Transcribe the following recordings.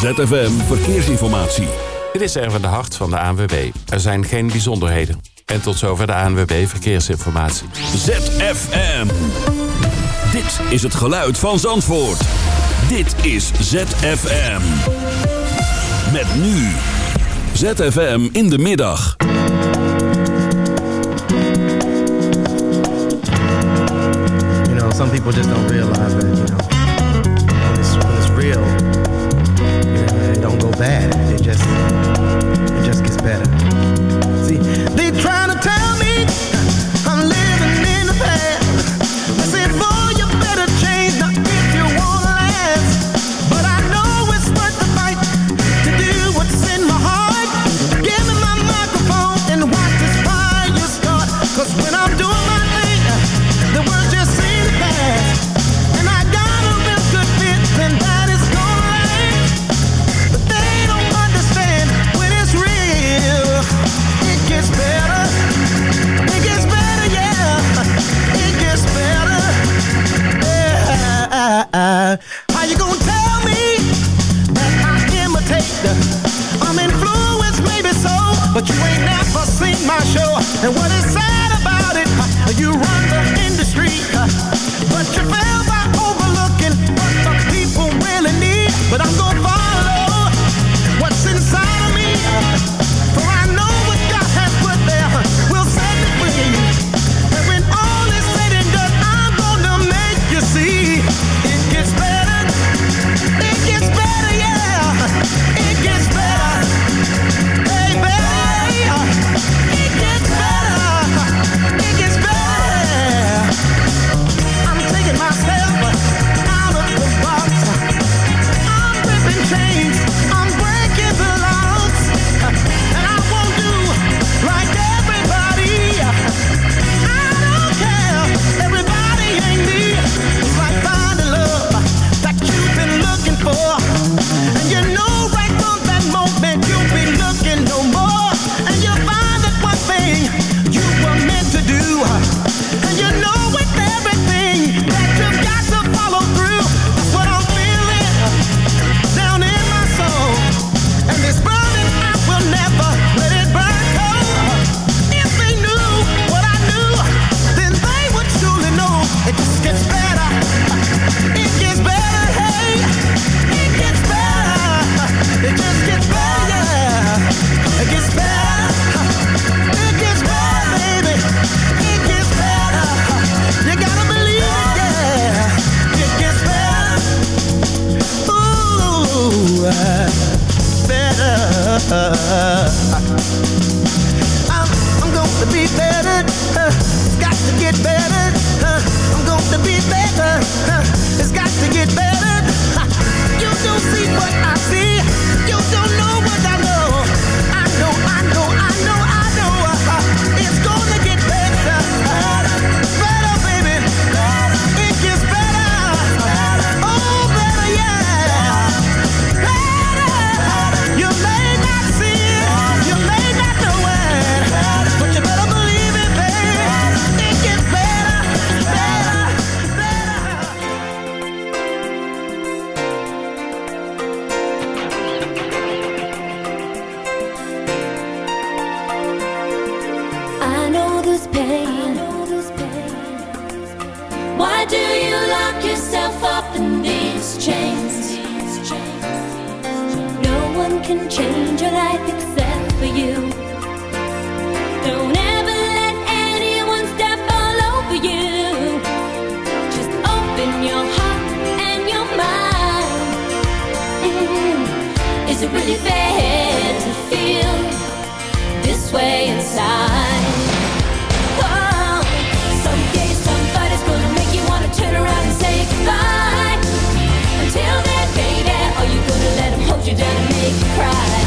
ZFM Verkeersinformatie. Dit is er van de Hart van de ANWB. Er zijn geen bijzonderheden. En tot zover de ANWB Verkeersinformatie. ZFM. Dit is het geluid van Zandvoort. Dit is ZFM. Met nu. ZFM in de middag. You know, some people just don't realize you know. that. yourself up in these chains. No one can change your life except for you. Don't ever let anyone step all over you. Just open your heart and your mind. Mm. Is it really fair? make cry.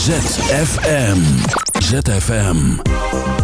ZFM. ZFM.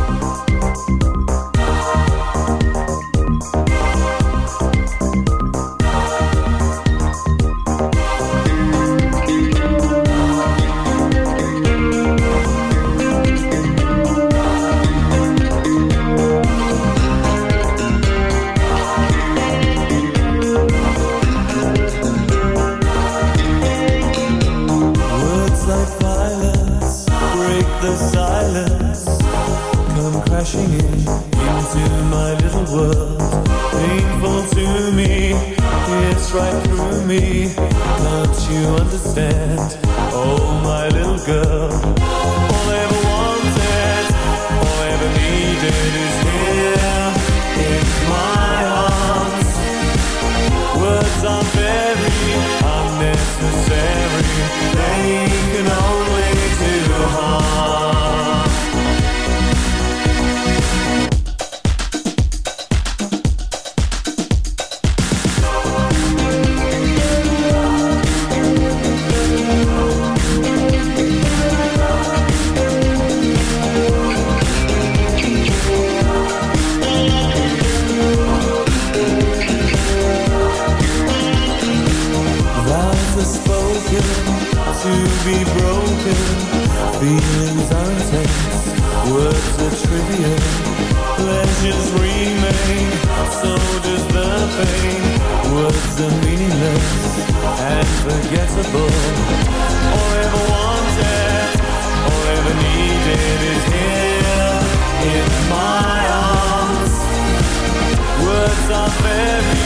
ever needed is here in my arms. Words are very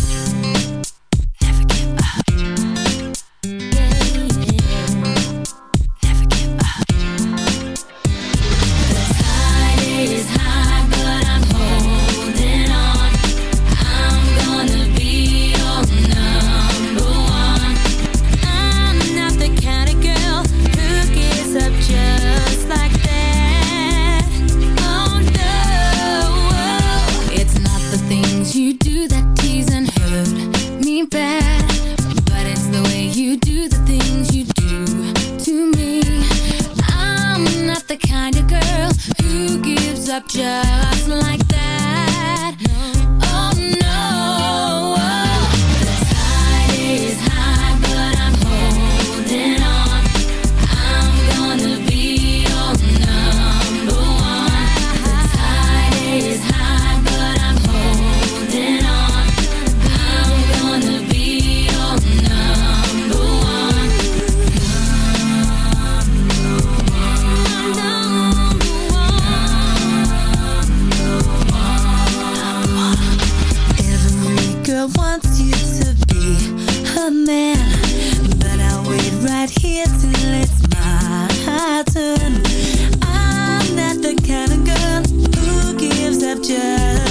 wants you to be a man But I wait right here till it's my turn. I'm not the kind of girl who gives up just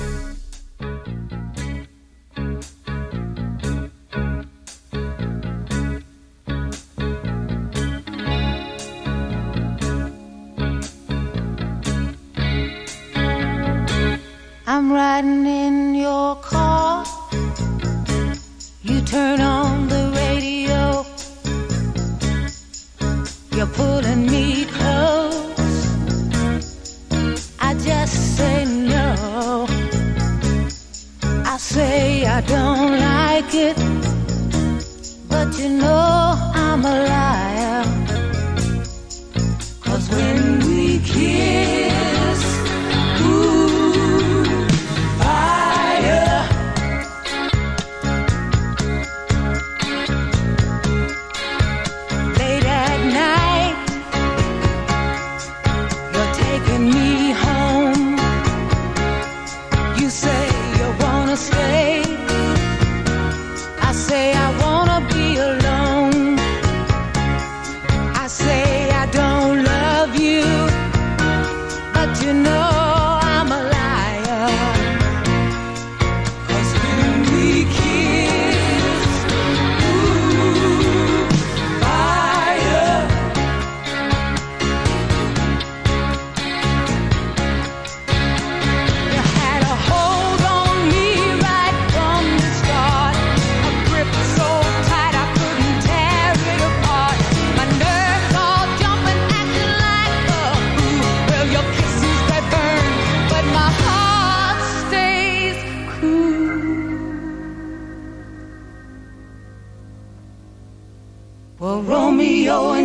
know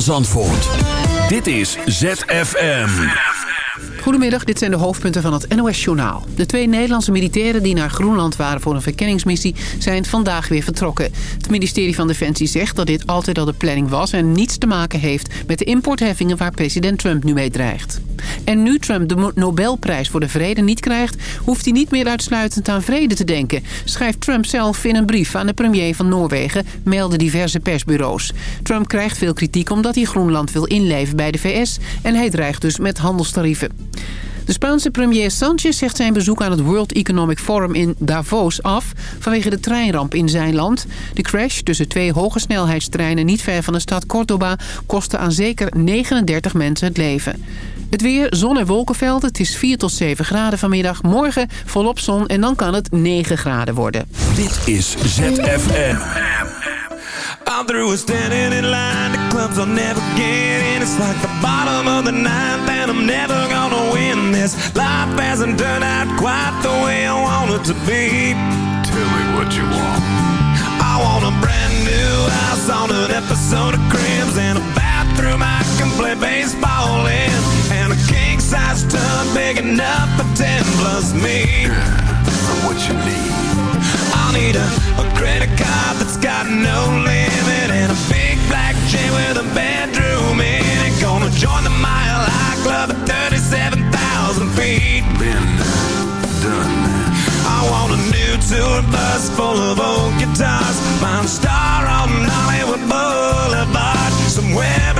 Zandvoort. Dit is ZFM. Goedemiddag, dit zijn de hoofdpunten van het NOS-journaal. De twee Nederlandse militairen die naar Groenland waren voor een verkenningsmissie... zijn vandaag weer vertrokken. Het ministerie van Defensie zegt dat dit altijd al de planning was... en niets te maken heeft met de importheffingen waar president Trump nu mee dreigt. En nu Trump de Nobelprijs voor de Vrede niet krijgt... hoeft hij niet meer uitsluitend aan vrede te denken... schrijft Trump zelf in een brief aan de premier van Noorwegen... melden diverse persbureaus. Trump krijgt veel kritiek omdat hij Groenland wil inleven bij de VS... en hij dreigt dus met handelstarieven. De Spaanse premier Sanchez zegt zijn bezoek aan het World Economic Forum in Davos af... vanwege de treinramp in zijn land. De crash tussen twee hogesnelheidstreinen niet ver van de stad Córdoba... kostte aan zeker 39 mensen het leven. Het weer, zon en wolkenvelden. Het is 4 tot 7 graden vanmiddag. Morgen volop zon en dan kan het 9 graden worden. Dit is ZFM. I'm through with standing in line. The clubs I'll never get in. It's like the bottom of the ninth, and I'm never gonna win this. Life hasn't turned out quite the way I want it to be. Tell me what you want. I want a brand new house on an episode of Cribs and a bathroom I can play baseball in, and a king size tub big enough for ten plus me. For what you need. I'll need a, a credit card that's got no limit and a big black chain with a bedroom in it. Gonna join the Mile High Club at 37,000 feet. Been done. I want a new tour bus full of old guitars. Mine star on Hollywood Boulevard. Somewhere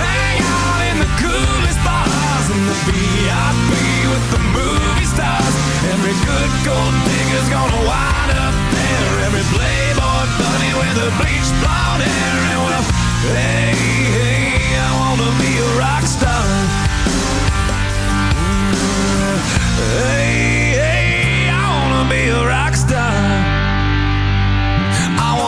hang out in the coolest bars and the VIP with the movie stars. Every good gold digger's gonna wind up there. Every playboy bunny with a bleached blonde hair. And hey, hey, I wanna be a rock star. Mm, hey, hey, I wanna be a rock star.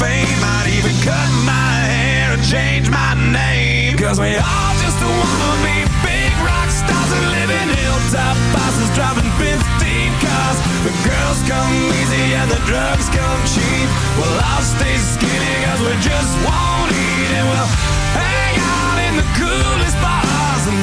Fame. I'd even cut my hair and change my name. Cause we all just wanna be big rock stars and live in hilltop houses driving 15 cars. The girls come easy and the drugs come cheap. Well, I'll stay skinny cause we just won't eat and we'll hang out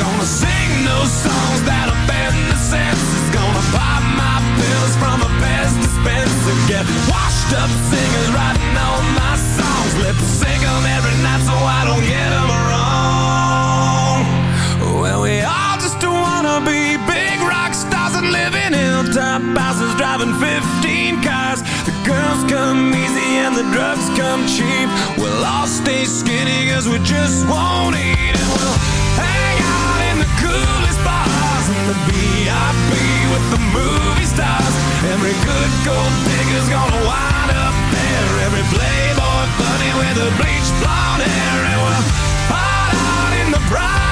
Gonna sing those songs that offend the. Gonna my pills from a Pez dispenser. Get washed up singers writing all my songs. Every night so I don't wrong. Well, we all just wanna be big rock stars and live in hilltop houses driving 15 cars. The girls come easy and the drugs come cheap. We'll all stay skinny cause we just won't eat and we'll bars and the VIP with the movie stars. Every good gold digger's gonna wind up there. Every playboy bunny with a bleached blonde hair and we'll out in the private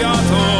Senza